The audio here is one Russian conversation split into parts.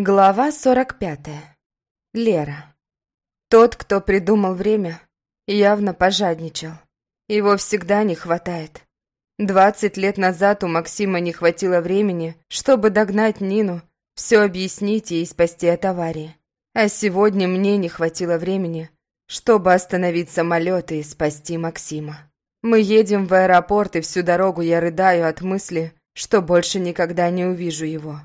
Глава 45. Лера. Тот, кто придумал время, явно пожадничал. Его всегда не хватает. Двадцать лет назад у Максима не хватило времени, чтобы догнать Нину, все объяснить и спасти от аварии. А сегодня мне не хватило времени, чтобы остановить самолет и спасти Максима. Мы едем в аэропорт, и всю дорогу я рыдаю от мысли, что больше никогда не увижу его.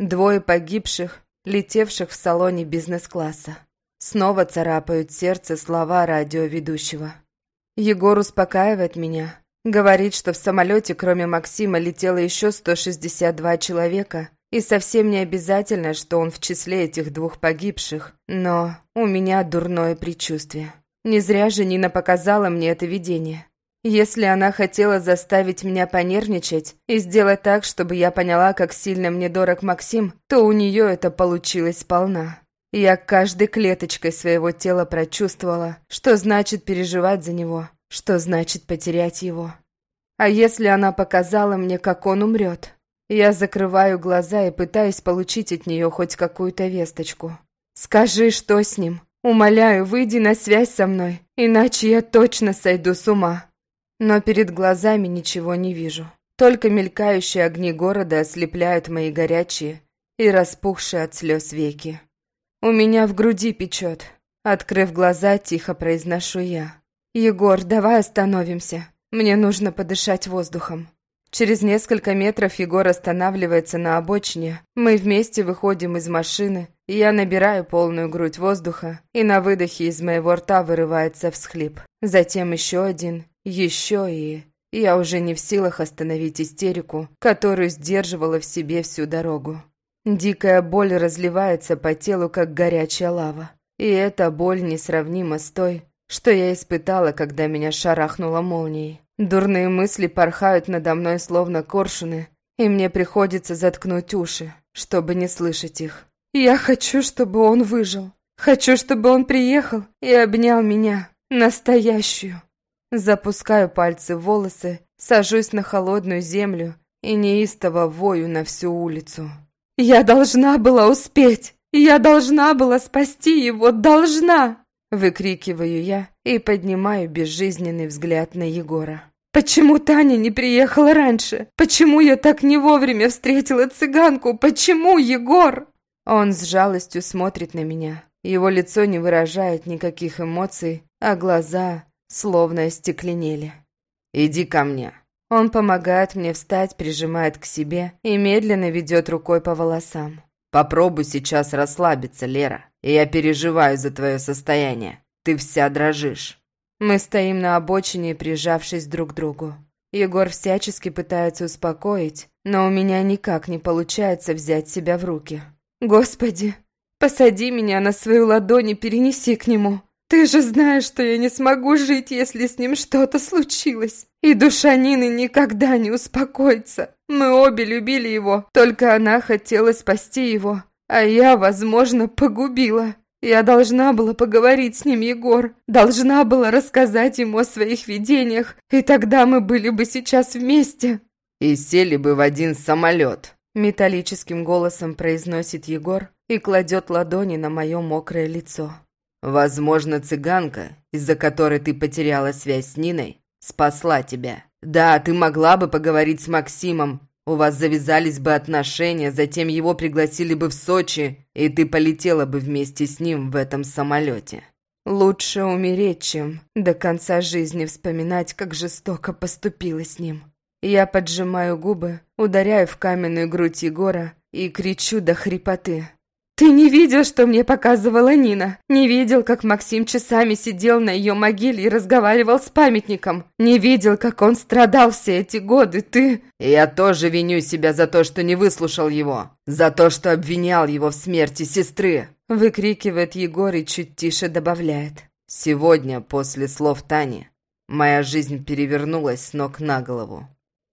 Двое погибших, летевших в салоне бизнес-класса. Снова царапают сердце слова радиоведущего. Егор успокаивает меня. Говорит, что в самолете, кроме Максима, летело еще 162 человека, и совсем не обязательно, что он в числе этих двух погибших. Но у меня дурное предчувствие. Не зря же Нина показала мне это видение. Если она хотела заставить меня понервничать и сделать так, чтобы я поняла, как сильно мне дорог Максим, то у нее это получилось сполна. Я каждой клеточкой своего тела прочувствовала, что значит переживать за него, что значит потерять его. А если она показала мне, как он умрет? Я закрываю глаза и пытаюсь получить от нее хоть какую-то весточку. «Скажи, что с ним? Умоляю, выйди на связь со мной, иначе я точно сойду с ума». Но перед глазами ничего не вижу. Только мелькающие огни города ослепляют мои горячие и распухшие от слез веки. У меня в груди печет. Открыв глаза, тихо произношу я. «Егор, давай остановимся. Мне нужно подышать воздухом». Через несколько метров Егор останавливается на обочине. Мы вместе выходим из машины. Я набираю полную грудь воздуха, и на выдохе из моего рта вырывается всхлип. Затем еще один, еще и... Я уже не в силах остановить истерику, которую сдерживала в себе всю дорогу. Дикая боль разливается по телу, как горячая лава. И эта боль несравнима с той, что я испытала, когда меня шарахнуло молнией. Дурные мысли порхают надо мной, словно коршуны, и мне приходится заткнуть уши, чтобы не слышать их. Я хочу, чтобы он выжил. Хочу, чтобы он приехал и обнял меня, настоящую. Запускаю пальцы в волосы, сажусь на холодную землю и неистово вою на всю улицу. «Я должна была успеть! Я должна была спасти его! Должна!» Выкрикиваю я и поднимаю безжизненный взгляд на Егора. «Почему Таня не приехала раньше? Почему я так не вовремя встретила цыганку? Почему, Егор?» Он с жалостью смотрит на меня. Его лицо не выражает никаких эмоций, а глаза словно остекленели. «Иди ко мне». Он помогает мне встать, прижимает к себе и медленно ведет рукой по волосам. «Попробуй сейчас расслабиться, Лера. Я переживаю за твое состояние. Ты вся дрожишь». Мы стоим на обочине, прижавшись друг к другу. Егор всячески пытается успокоить, но у меня никак не получается взять себя в руки. «Господи, посади меня на свою ладонь и перенеси к нему. Ты же знаешь, что я не смогу жить, если с ним что-то случилось. И душа Нины никогда не успокоится. Мы обе любили его, только она хотела спасти его, а я, возможно, погубила. Я должна была поговорить с ним, Егор. Должна была рассказать ему о своих видениях, и тогда мы были бы сейчас вместе. И сели бы в один самолет. Металлическим голосом произносит Егор и кладет ладони на мое мокрое лицо. Возможно, цыганка, из-за которой ты потеряла связь с Ниной, спасла тебя. Да, ты могла бы поговорить с Максимом, у вас завязались бы отношения, затем его пригласили бы в Сочи, и ты полетела бы вместе с ним в этом самолете. Лучше умереть, чем до конца жизни вспоминать, как жестоко поступила с ним. Я поджимаю губы, ударяю в каменную грудь Егора и кричу до хрипоты. «Ты не видел, что мне показывала Нина? Не видел, как Максим часами сидел на ее могиле и разговаривал с памятником? Не видел, как он страдал все эти годы? Ты...» «Я тоже виню себя за то, что не выслушал его. За то, что обвинял его в смерти сестры!» Выкрикивает Егор и чуть тише добавляет. «Сегодня, после слов Тани, моя жизнь перевернулась с ног на голову».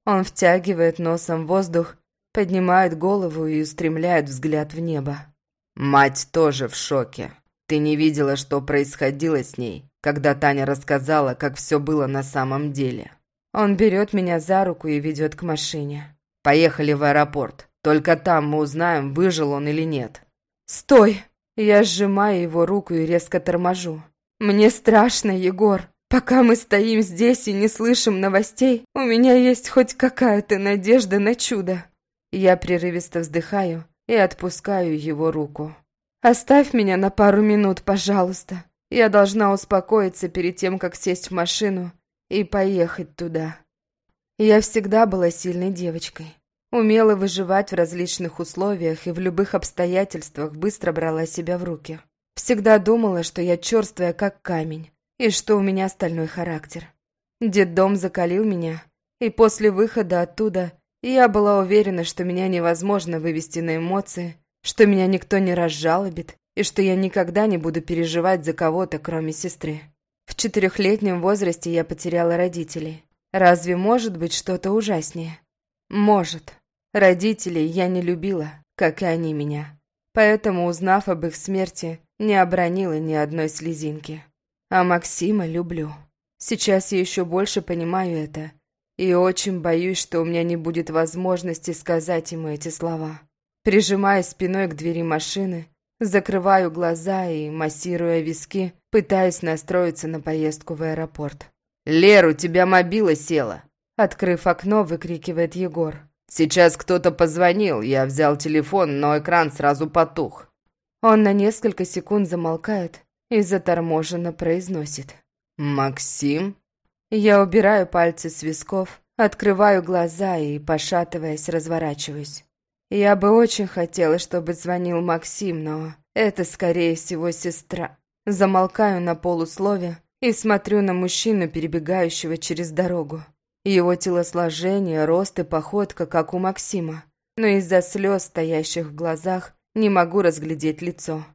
Он втягивает носом воздух, поднимает голову и устремляет взгляд в небо. Мать тоже в шоке. Ты не видела, что происходило с ней, когда Таня рассказала, как все было на самом деле. Он берет меня за руку и ведет к машине. Поехали в аэропорт. Только там мы узнаем, выжил он или нет. «Стой!» Я сжимаю его руку и резко торможу. «Мне страшно, Егор. Пока мы стоим здесь и не слышим новостей, у меня есть хоть какая-то надежда на чудо». Я прерывисто вздыхаю и отпускаю его руку. «Оставь меня на пару минут, пожалуйста. Я должна успокоиться перед тем, как сесть в машину и поехать туда». Я всегда была сильной девочкой. Умела выживать в различных условиях и в любых обстоятельствах быстро брала себя в руки. Всегда думала, что я черствая, как камень, и что у меня стальной характер. Дед-дом закалил меня, и после выхода оттуда я была уверена, что меня невозможно вывести на эмоции, что меня никто не разжалобит, и что я никогда не буду переживать за кого-то, кроме сестры. В четырехлетнем возрасте я потеряла родителей. Разве может быть что-то ужаснее? Может. Родителей я не любила, как и они меня. Поэтому, узнав об их смерти, не обронила ни одной слезинки. А Максима люблю. Сейчас я еще больше понимаю это. И очень боюсь, что у меня не будет возможности сказать ему эти слова. Прижимая спиной к двери машины, закрываю глаза и, массируя виски, пытаюсь настроиться на поездку в аэропорт. «Лер, у тебя мобила села!» Открыв окно, выкрикивает Егор. «Сейчас кто-то позвонил, я взял телефон, но экран сразу потух». Он на несколько секунд замолкает и заторможенно произносит. «Максим?» Я убираю пальцы с висков, открываю глаза и, пошатываясь, разворачиваюсь. Я бы очень хотела, чтобы звонил Максим, но это, скорее всего, сестра. Замолкаю на полуслове и смотрю на мужчину, перебегающего через дорогу. Его телосложение, рост и походка, как у Максима. Но из-за слез, стоящих в глазах, не могу разглядеть лицо.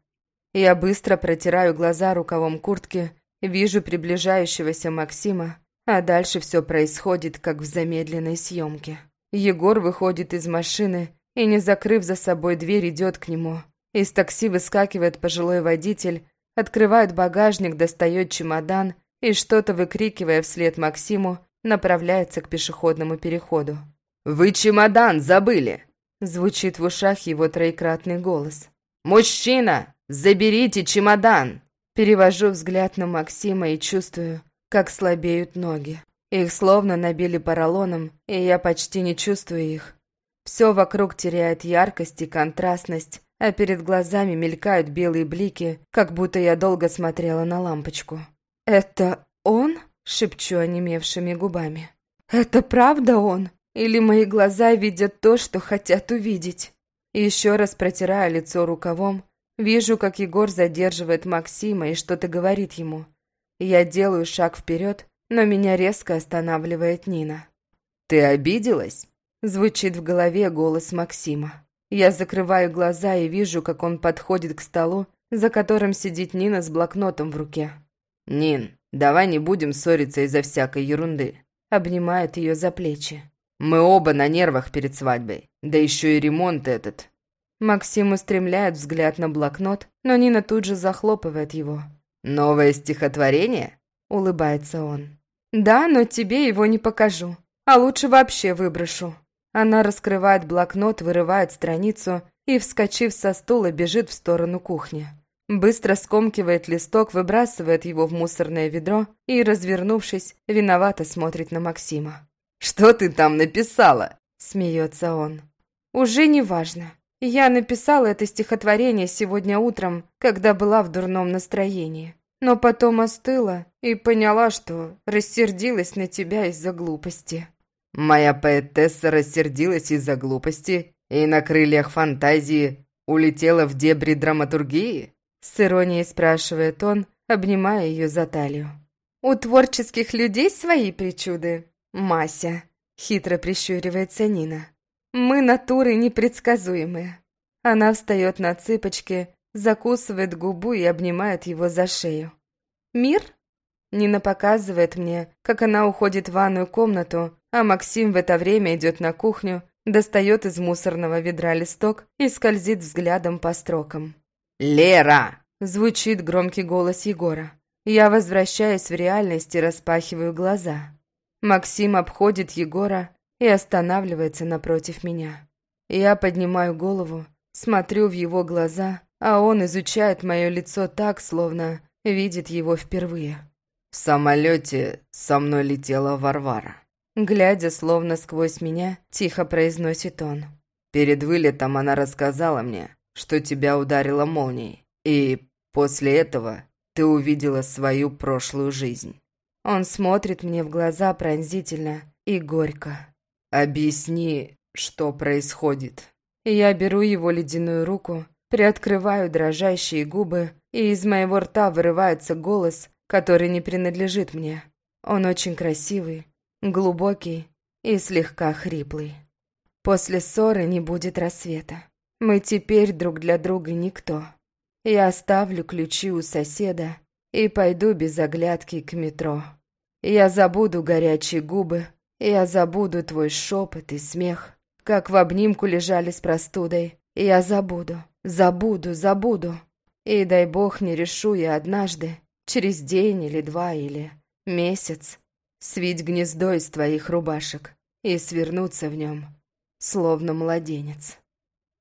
Я быстро протираю глаза рукавом куртки, вижу приближающегося Максима, а дальше все происходит, как в замедленной съемке. Егор выходит из машины и, не закрыв за собой дверь, идет к нему. Из такси выскакивает пожилой водитель открывает багажник, достает чемодан и, что-то выкрикивая вслед Максиму, направляется к пешеходному переходу. «Вы чемодан забыли!» Звучит в ушах его троекратный голос. «Мужчина, заберите чемодан!» Перевожу взгляд на Максима и чувствую, как слабеют ноги. Их словно набили поролоном, и я почти не чувствую их. Все вокруг теряет яркость и контрастность, а перед глазами мелькают белые блики, как будто я долго смотрела на лампочку. «Это он?» — шепчу онемевшими губами. «Это правда он? Или мои глаза видят то, что хотят увидеть?» Еще раз протирая лицо рукавом, вижу, как Егор задерживает Максима и что-то говорит ему. Я делаю шаг вперед, но меня резко останавливает Нина. «Ты обиделась?» — звучит в голове голос Максима. Я закрываю глаза и вижу, как он подходит к столу, за которым сидит Нина с блокнотом в руке. «Нин, давай не будем ссориться из-за всякой ерунды», — обнимает ее за плечи. «Мы оба на нервах перед свадьбой, да еще и ремонт этот». Максим устремляет взгляд на блокнот, но Нина тут же захлопывает его. «Новое стихотворение?» — улыбается он. «Да, но тебе его не покажу, а лучше вообще выброшу». Она раскрывает блокнот, вырывает страницу и, вскочив со стула, бежит в сторону кухни. Быстро скомкивает листок, выбрасывает его в мусорное ведро и, развернувшись, виновато смотрит на Максима. «Что ты там написала?» – смеется он. «Уже не важно. Я написала это стихотворение сегодня утром, когда была в дурном настроении. Но потом остыла и поняла, что рассердилась на тебя из-за глупости». Моя поэтесса рассердилась из-за глупости и на крыльях фантазии улетела в дебри драматургии? С иронией спрашивает он, обнимая ее за талию. «У творческих людей свои причуды, Мася», — хитро прищуривается Нина. «Мы натуры непредсказуемые». Она встает на цыпочки, закусывает губу и обнимает его за шею. «Мир?» Нина показывает мне, как она уходит в ванную комнату, а Максим в это время идет на кухню, достает из мусорного ведра листок и скользит взглядом по строкам. «Лера!» – звучит громкий голос Егора. Я возвращаюсь в реальность и распахиваю глаза. Максим обходит Егора и останавливается напротив меня. Я поднимаю голову, смотрю в его глаза а он изучает мое лицо так, словно видит его впервые. В самолете со мной летела Варвара. Глядя словно сквозь меня, тихо произносит он. Перед вылетом она рассказала мне, что тебя ударила молнией, и после этого ты увидела свою прошлую жизнь. Он смотрит мне в глаза пронзительно и горько. «Объясни, что происходит». Я беру его ледяную руку, приоткрываю дрожащие губы, и из моего рта вырывается голос, который не принадлежит мне. Он очень красивый, глубокий и слегка хриплый. После ссоры не будет рассвета. Мы теперь друг для друга никто. Я оставлю ключи у соседа и пойду без оглядки к метро. Я забуду горячие губы, я забуду твой шепот и смех, как в обнимку лежали с простудой. Я забуду, забуду, забуду. И дай бог не решу я однажды, через день или два или месяц, свить гнездо из твоих рубашек и свернуться в нем, словно младенец.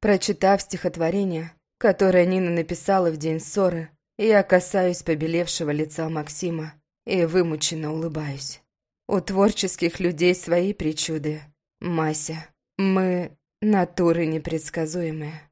Прочитав стихотворение, которое Нина написала в день ссоры, я касаюсь побелевшего лица Максима и вымученно улыбаюсь. У творческих людей свои причуды. Мася, мы натуры непредсказуемые.